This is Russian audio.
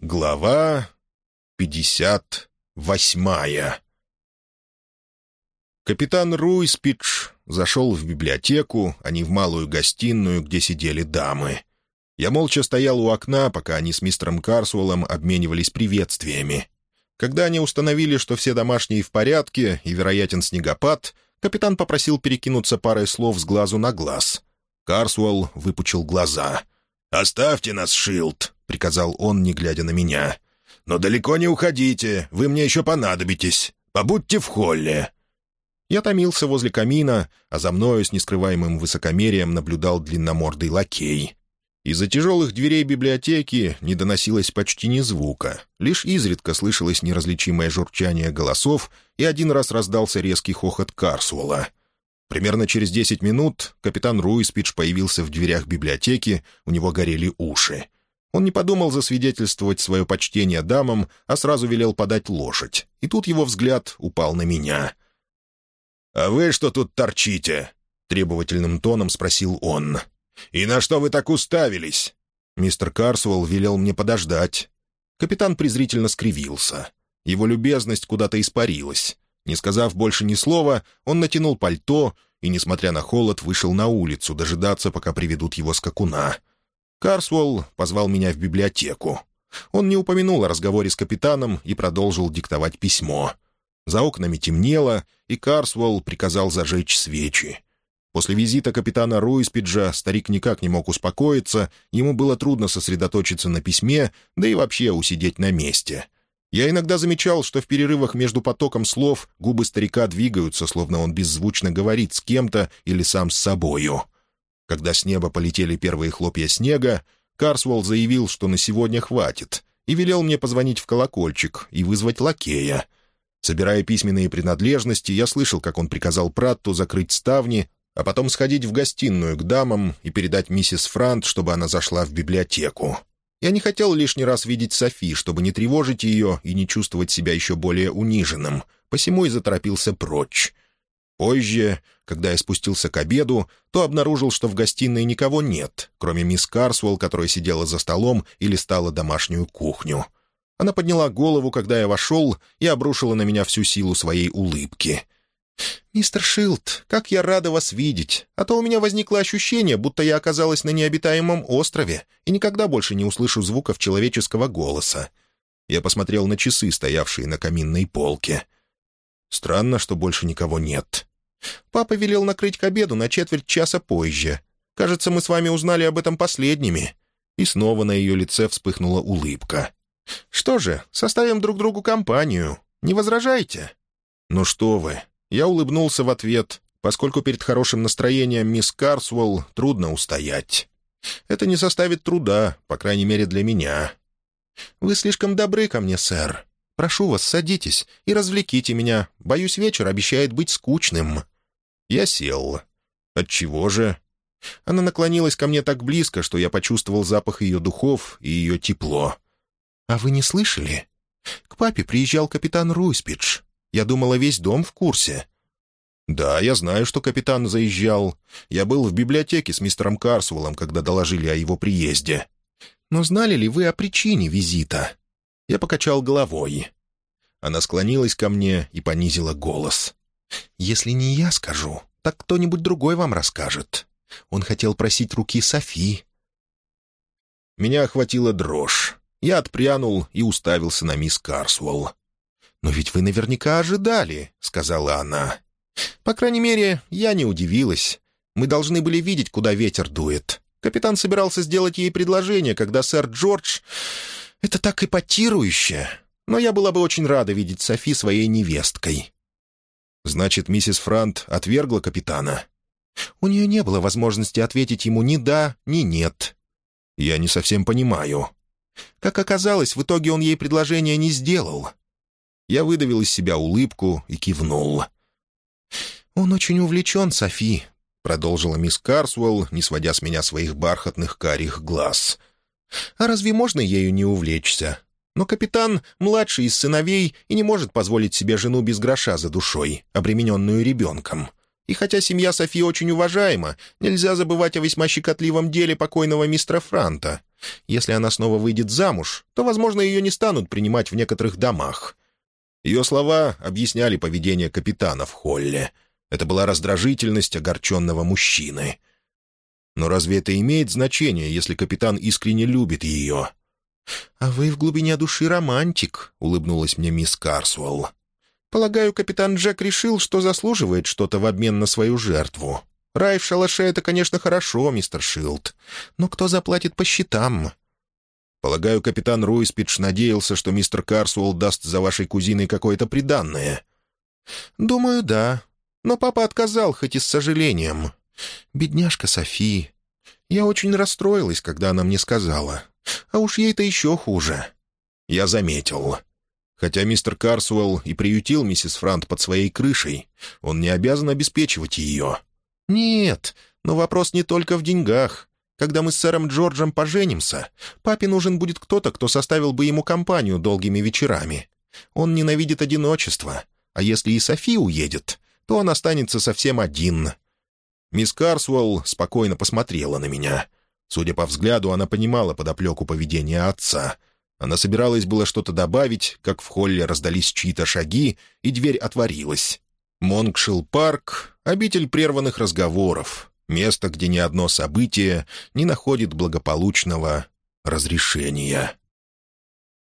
Глава пятьдесят восьмая Капитан Руйспидж зашел в библиотеку, а не в малую гостиную, где сидели дамы. Я молча стоял у окна, пока они с мистером Карсуэллом обменивались приветствиями. Когда они установили, что все домашние в порядке и вероятен снегопад, капитан попросил перекинуться парой слов с глазу на глаз. Карсуэлл выпучил глаза. «Оставьте нас, Шилд!» — приказал он, не глядя на меня. «Но далеко не уходите, вы мне еще понадобитесь. Побудьте в холле». Я томился возле камина, а за мною с нескрываемым высокомерием наблюдал длинномордый лакей. Из-за тяжелых дверей библиотеки не доносилось почти ни звука. Лишь изредка слышалось неразличимое журчание голосов, и один раз раздался резкий хохот Карсуэлла. Примерно через десять минут капитан Руиспидж появился в дверях библиотеки, у него горели уши. Он не подумал засвидетельствовать свое почтение дамам, а сразу велел подать лошадь. И тут его взгляд упал на меня. «А вы что тут торчите?» — требовательным тоном спросил он. «И на что вы так уставились?» Мистер Карсуэлл велел мне подождать. Капитан презрительно скривился. Его любезность куда-то испарилась. Не сказав больше ни слова, он натянул пальто и, несмотря на холод, вышел на улицу дожидаться, пока приведут его скакуна. Карсуэлл позвал меня в библиотеку. Он не упомянул о разговоре с капитаном и продолжил диктовать письмо. За окнами темнело, и Карсуэлл приказал зажечь свечи. После визита капитана Руиспиджа старик никак не мог успокоиться, ему было трудно сосредоточиться на письме, да и вообще усидеть на месте — я иногда замечал, что в перерывах между потоком слов губы старика двигаются, словно он беззвучно говорит с кем-то или сам с собою. Когда с неба полетели первые хлопья снега, Карсволл заявил, что на сегодня хватит, и велел мне позвонить в колокольчик и вызвать лакея. Собирая письменные принадлежности, я слышал, как он приказал Пратту закрыть ставни, а потом сходить в гостиную к дамам и передать миссис Франт, чтобы она зашла в библиотеку. Я не хотел лишний раз видеть Софи, чтобы не тревожить ее и не чувствовать себя еще более униженным, посему и заторопился прочь. Позже, когда я спустился к обеду, то обнаружил, что в гостиной никого нет, кроме мисс Карсуэлл, которая сидела за столом и листала домашнюю кухню. Она подняла голову, когда я вошел, и обрушила на меня всю силу своей улыбки — «Мистер Шилд, как я рада вас видеть! А то у меня возникло ощущение, будто я оказалась на необитаемом острове и никогда больше не услышу звуков человеческого голоса». Я посмотрел на часы, стоявшие на каминной полке. «Странно, что больше никого нет». «Папа велел накрыть к обеду на четверть часа позже. Кажется, мы с вами узнали об этом последними». И снова на ее лице вспыхнула улыбка. «Что же, составим друг другу компанию. Не возражаете?» «Ну что вы, я улыбнулся в ответ, поскольку перед хорошим настроением мисс Карсвелл трудно устоять. Это не составит труда, по крайней мере, для меня. «Вы слишком добры ко мне, сэр. Прошу вас, садитесь и развлеките меня. Боюсь, вечер обещает быть скучным». Я сел. «Отчего же?» Она наклонилась ко мне так близко, что я почувствовал запах ее духов и ее тепло. «А вы не слышали? К папе приезжал капитан Руйспидж. Я думала, весь дом в курсе». «Да, я знаю, что капитан заезжал. Я был в библиотеке с мистером Карсвеллом, когда доложили о его приезде». «Но знали ли вы о причине визита?» Я покачал головой. Она склонилась ко мне и понизила голос. «Если не я скажу, так кто-нибудь другой вам расскажет. Он хотел просить руки Софи». Меня охватила дрожь. Я отпрянул и уставился на мисс Карсвелл. «Но ведь вы наверняка ожидали», — сказала она. «По крайней мере, я не удивилась. Мы должны были видеть, куда ветер дует. Капитан собирался сделать ей предложение, когда сэр Джордж... Это так эпатирующе. Но я была бы очень рада видеть Софи своей невесткой». «Значит, миссис Франт отвергла капитана?» «У нее не было возможности ответить ему ни да, ни нет». «Я не совсем понимаю». Как оказалось, в итоге он ей предложение не сделал. Я выдавил из себя улыбку и кивнул. «Он очень увлечен, Софи», — продолжила мисс Карсуэлл, не сводя с меня своих бархатных карих глаз. «А разве можно ею не увлечься? Но капитан — младший из сыновей и не может позволить себе жену без гроша за душой, обремененную ребенком. И хотя семья Софи очень уважаема, нельзя забывать о весьма щекотливом деле покойного мистера Франта. Если она снова выйдет замуж, то, возможно, ее не станут принимать в некоторых домах. Ее слова объясняли поведение капитана в холле. Это была раздражительность огорченного мужчины. Но разве это имеет значение, если капитан искренне любит ее? «А вы в глубине души романтик», — улыбнулась мне мисс Карсуэлл. «Полагаю, капитан Джек решил, что заслуживает что-то в обмен на свою жертву. Рай в шалаше — это, конечно, хорошо, мистер Шилд. Но кто заплатит по счетам?» «Полагаю, капитан Руиспидж надеялся, что мистер Карсуэлл даст за вашей кузиной какое-то приданное». «Думаю, да. Но папа отказал, хоть и с сожалением. Бедняжка Софи. Я очень расстроилась, когда она мне сказала. А уж ей-то еще хуже». Я заметил. Хотя мистер Карсуэлл и приютил миссис Франт под своей крышей, он не обязан обеспечивать ее. «Нет, но вопрос не только в деньгах. Когда мы с сэром Джорджем поженимся, папе нужен будет кто-то, кто составил бы ему компанию долгими вечерами. Он ненавидит одиночество, а если и Софи уедет, то он останется совсем один». Мисс Карсуэлл спокойно посмотрела на меня. Судя по взгляду, она понимала подоплеку поведения отца. Она собиралась было что-то добавить, как в холле раздались чьи-то шаги, и дверь отворилась. Монкшилл парк — обитель прерванных разговоров, место, где ни одно событие не находит благополучного разрешения.